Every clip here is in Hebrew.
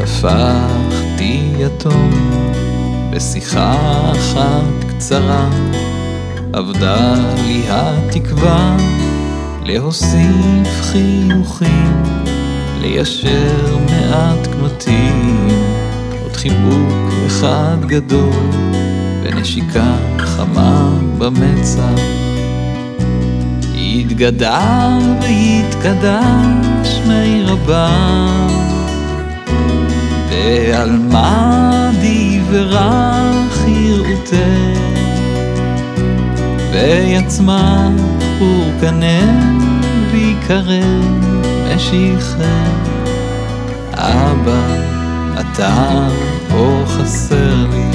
הפכתי יתום בשיחה אחת קצרה אבדה לי התקווה להוסיף חיוכים ליישר מעט קמטים. עוד חיבוק אחד גדול ונשיקה חמה במצח יתגדל ויתקדש מי רבה ועל מה דברך יראותה ויצמח ורקנה ויקרא משיחה אבא אתה פה חסר לי.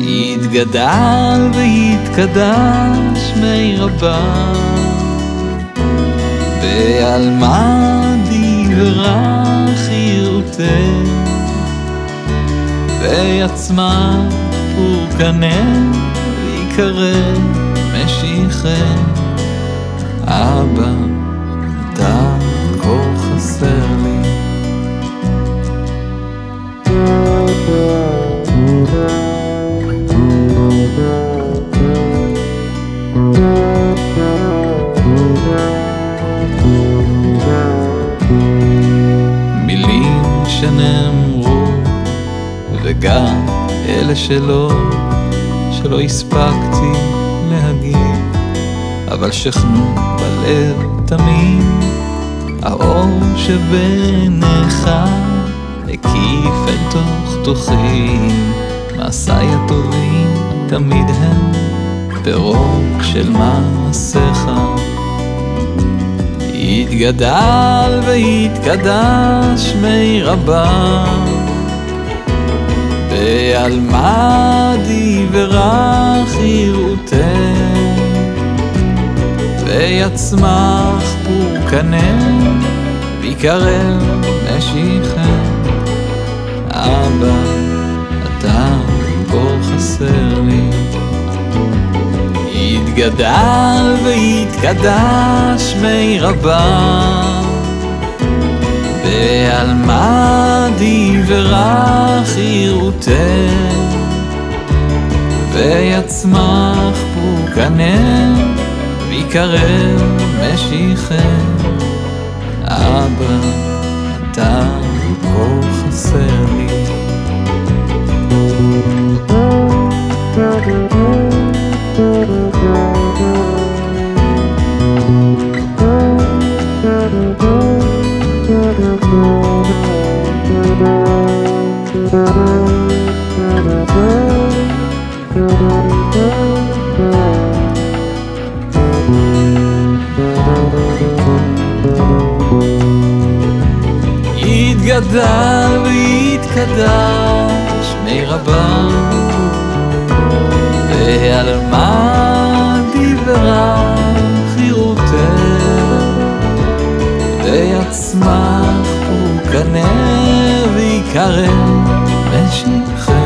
יתגדל ויתקדש מי רבה. ועל מה דברך יראותה ויצמח ורקנה ויקרא משיחה אבא אתה שנאמרו וגם אלה שלא, שלא הספקתי להגיד אבל שכנו בלב תמיד. האור שבעיניך הקיף אל תוך תוכי מעשיי הטובים תמיד הם פירוק של מעשיך יתגדל ויתקדש מי רבה. ועל מה דברך יראותה ויצמח פורקנה ויקרב משיחה יתגדל ויתקדש מי רבה ועל מה יראותה ויצמח פורקנה ויקרב משיחה אבא אתה כה חסר לי יתגדל ויתקדש מי רבה ועל מה דברך יראותה ויצמח ורקנה ויקרא משיחה